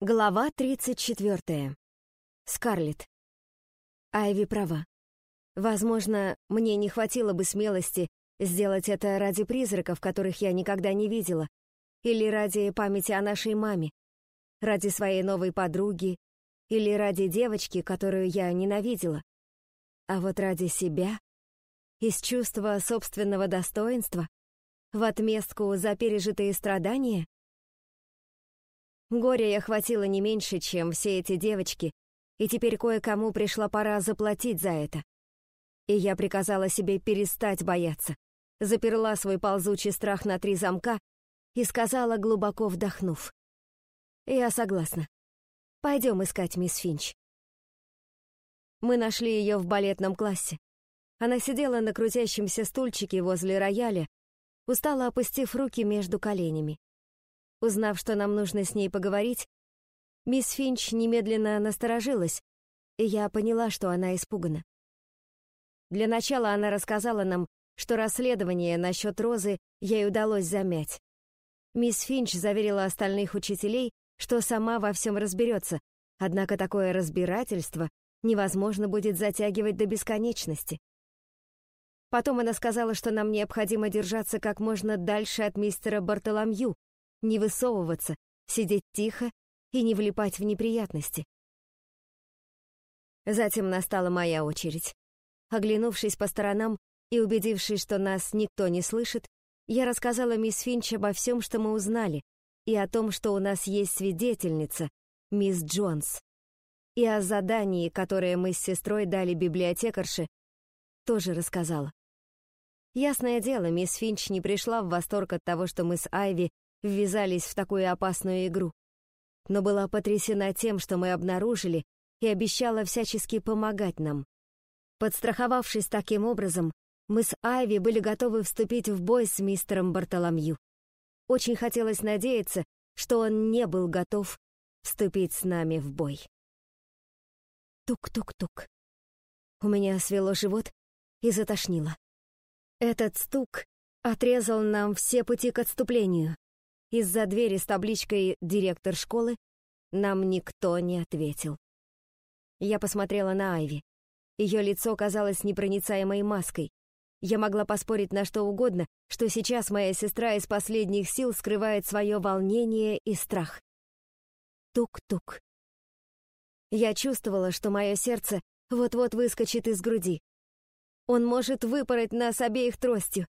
Глава 34. Скарлетт. Айви права. Возможно, мне не хватило бы смелости сделать это ради призраков, которых я никогда не видела, или ради памяти о нашей маме, ради своей новой подруги, или ради девочки, которую я ненавидела. А вот ради себя, из чувства собственного достоинства, в отместку за пережитые страдания — Горя я хватило не меньше, чем все эти девочки, и теперь кое-кому пришла пора заплатить за это. И я приказала себе перестать бояться, заперла свой ползучий страх на три замка и сказала, глубоко вдохнув. «Я согласна. Пойдем искать мисс Финч». Мы нашли ее в балетном классе. Она сидела на крутящемся стульчике возле рояля, устало опустив руки между коленями. Узнав, что нам нужно с ней поговорить, мисс Финч немедленно насторожилась, и я поняла, что она испугана. Для начала она рассказала нам, что расследование насчет Розы ей удалось замять. Мисс Финч заверила остальных учителей, что сама во всем разберется, однако такое разбирательство невозможно будет затягивать до бесконечности. Потом она сказала, что нам необходимо держаться как можно дальше от мистера Бартоломью, не высовываться, сидеть тихо и не влипать в неприятности. Затем настала моя очередь. Оглянувшись по сторонам и убедившись, что нас никто не слышит, я рассказала мисс Финч обо всем, что мы узнали, и о том, что у нас есть свидетельница, мисс Джонс. И о задании, которое мы с сестрой дали библиотекарше, тоже рассказала. Ясное дело, мисс Финч не пришла в восторг от того, что мы с Айви ввязались в такую опасную игру, но была потрясена тем, что мы обнаружили, и обещала всячески помогать нам. Подстраховавшись таким образом, мы с Айви были готовы вступить в бой с мистером Бартоломью. Очень хотелось надеяться, что он не был готов вступить с нами в бой. Тук-тук-тук. У меня свело живот и затошнило. Этот стук отрезал нам все пути к отступлению. Из-за двери с табличкой «Директор школы» нам никто не ответил. Я посмотрела на Айви. Ее лицо казалось непроницаемой маской. Я могла поспорить на что угодно, что сейчас моя сестра из последних сил скрывает свое волнение и страх. Тук-тук. Я чувствовала, что мое сердце вот-вот выскочит из груди. Он может выпороть нас обеих тростью,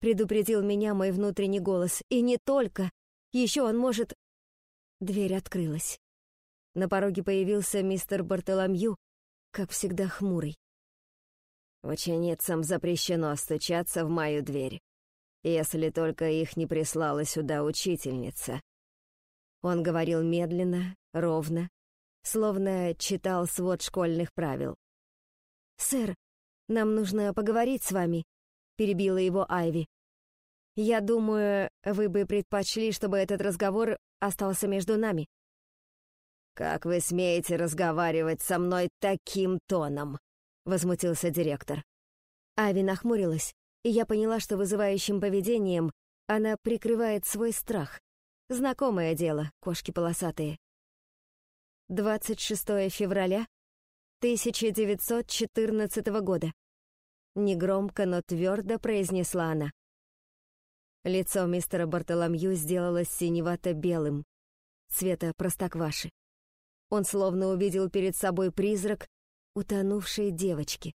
предупредил меня мой внутренний голос. И не только. Еще он может...» Дверь открылась. На пороге появился мистер Бартоломью, как всегда хмурый. «Ученицам запрещено стучаться в мою дверь, если только их не прислала сюда учительница». Он говорил медленно, ровно, словно читал свод школьных правил. «Сэр, нам нужно поговорить с вами», — перебила его Айви. Я думаю, вы бы предпочли, чтобы этот разговор остался между нами. Как вы смеете разговаривать со мной таким тоном? возмутился директор. Ави нахмурилась, и я поняла, что вызывающим поведением она прикрывает свой страх. Знакомое дело, кошки полосатые. 26 февраля 1914 года. Негромко, но твердо произнесла она. Лицо мистера Бартоломью сделалось синевато-белым, цвета простокваши. Он словно увидел перед собой призрак утонувшей девочки.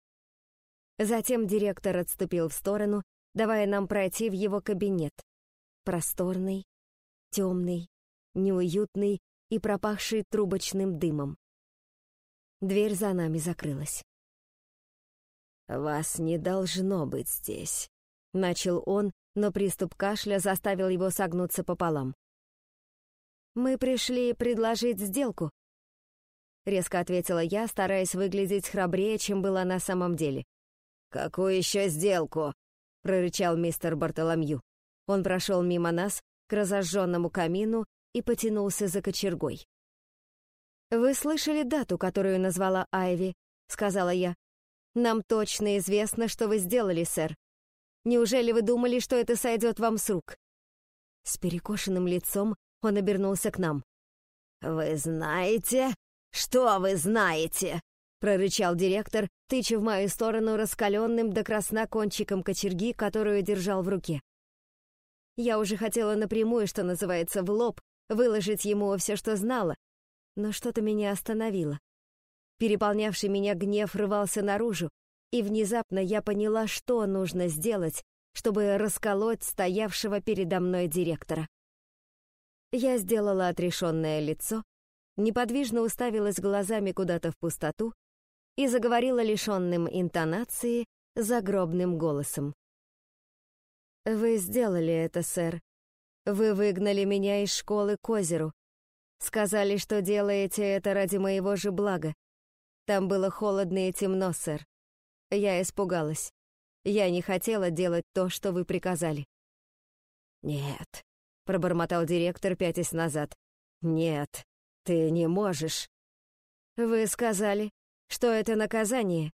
Затем директор отступил в сторону, давая нам пройти в его кабинет. Просторный, темный, неуютный и пропахший трубочным дымом. Дверь за нами закрылась. «Вас не должно быть здесь», — начал он, но приступ кашля заставил его согнуться пополам. «Мы пришли предложить сделку», — резко ответила я, стараясь выглядеть храбрее, чем была на самом деле. «Какую еще сделку?» — прорычал мистер Бартоломью. Он прошел мимо нас к разожженному камину и потянулся за кочергой. «Вы слышали дату, которую назвала Айви?» — сказала я. «Нам точно известно, что вы сделали, сэр. Неужели вы думали, что это сойдет вам с рук?» С перекошенным лицом он обернулся к нам. «Вы знаете? Что вы знаете?» — прорычал директор, тыча в мою сторону раскаленным до красна кончиком кочерги, которую держал в руке. Я уже хотела напрямую, что называется, в лоб, выложить ему все, что знала, но что-то меня остановило. Переполнявший меня гнев рвался наружу, и внезапно я поняла, что нужно сделать, чтобы расколоть стоявшего передо мной директора. Я сделала отрешенное лицо, неподвижно уставилась глазами куда-то в пустоту и заговорила лишенным интонации загробным голосом. «Вы сделали это, сэр. Вы выгнали меня из школы к озеру. Сказали, что делаете это ради моего же блага. Там было холодно и темно, сэр. Я испугалась. Я не хотела делать то, что вы приказали». «Нет», — пробормотал директор, пятясь назад. «Нет, ты не можешь». «Вы сказали, что это наказание,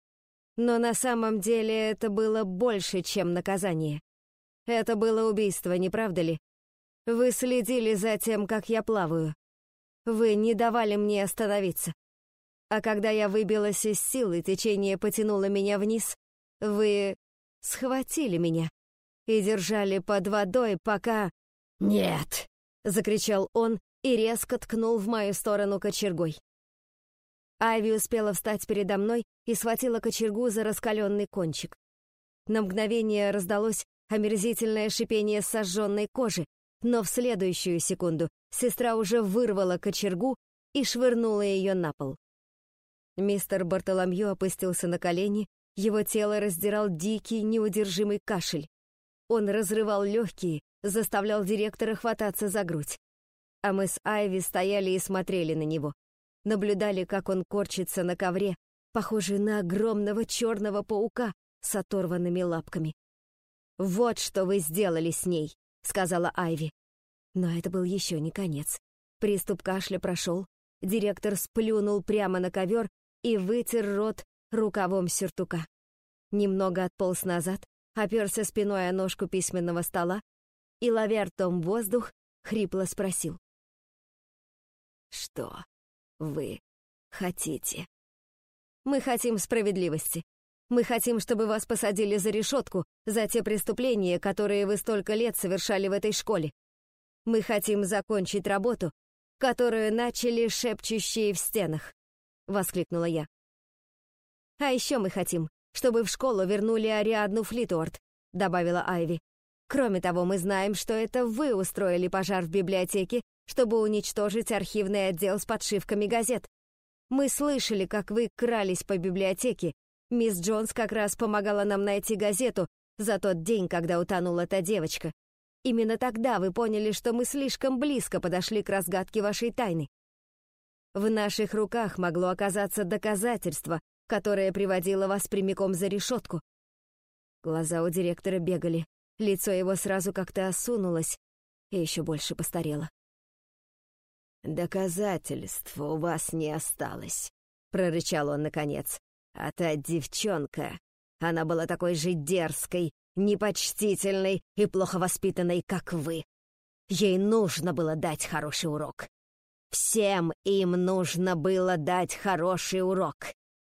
но на самом деле это было больше, чем наказание. Это было убийство, не правда ли? Вы следили за тем, как я плаваю. Вы не давали мне остановиться. А когда я выбилась из сил и течение потянуло меня вниз, вы схватили меня и держали под водой, пока... «Нет!» — закричал он и резко ткнул в мою сторону кочергой. Айви успела встать передо мной и схватила кочергу за раскаленный кончик. На мгновение раздалось омерзительное шипение сожженной кожи, но в следующую секунду сестра уже вырвала кочергу и швырнула ее на пол. Мистер Бартоломью опустился на колени, его тело раздирал дикий, неудержимый кашель. Он разрывал легкие, заставлял директора хвататься за грудь. А мы с Айви стояли и смотрели на него. Наблюдали, как он корчится на ковре, похожий на огромного черного паука с оторванными лапками. «Вот что вы сделали с ней», — сказала Айви. Но это был еще не конец. Приступ кашля прошел, директор сплюнул прямо на ковер и вытер рот рукавом сюртука. Немного отполз назад, оперся спиной о ножку письменного стола и, ловя ртом воздух, хрипло спросил. «Что вы хотите?» «Мы хотим справедливости. Мы хотим, чтобы вас посадили за решетку за те преступления, которые вы столько лет совершали в этой школе. Мы хотим закончить работу, которую начали шепчущие в стенах», — воскликнула я. «А еще мы хотим, чтобы в школу вернули Ариадну Флитуорт», — добавила Айви. «Кроме того, мы знаем, что это вы устроили пожар в библиотеке, чтобы уничтожить архивный отдел с подшивками газет. Мы слышали, как вы крались по библиотеке. Мисс Джонс как раз помогала нам найти газету за тот день, когда утонула та девочка. Именно тогда вы поняли, что мы слишком близко подошли к разгадке вашей тайны. В наших руках могло оказаться доказательство, которое приводило вас прямиком за решетку. Глаза у директора бегали, лицо его сразу как-то осунулось и еще больше постарело. «Доказательств у вас не осталось», — прорычал он наконец. «А та девчонка, она была такой же дерзкой, непочтительной и плохо воспитанной, как вы. Ей нужно было дать хороший урок. Всем им нужно было дать хороший урок.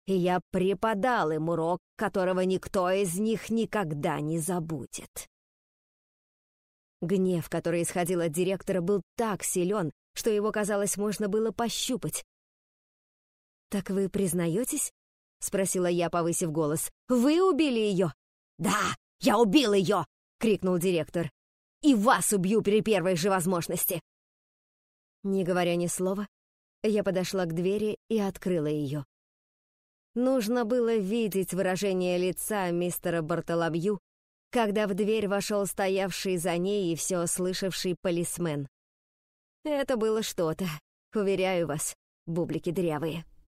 И я преподал им урок, которого никто из них никогда не забудет. Гнев, который исходил от директора, был так силен, что его, казалось, можно было пощупать. «Так вы признаетесь?» — спросила я, повысив голос. «Вы убили ее?» «Да, я убил ее!» — крикнул директор. «И вас убью при первой же возможности!» Не говоря ни слова, я подошла к двери и открыла ее. Нужно было видеть выражение лица мистера Бартоломью, когда в дверь вошел стоявший за ней и все слышавший полисмен. Это было что-то, уверяю вас, бублики дрявые.